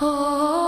Oh.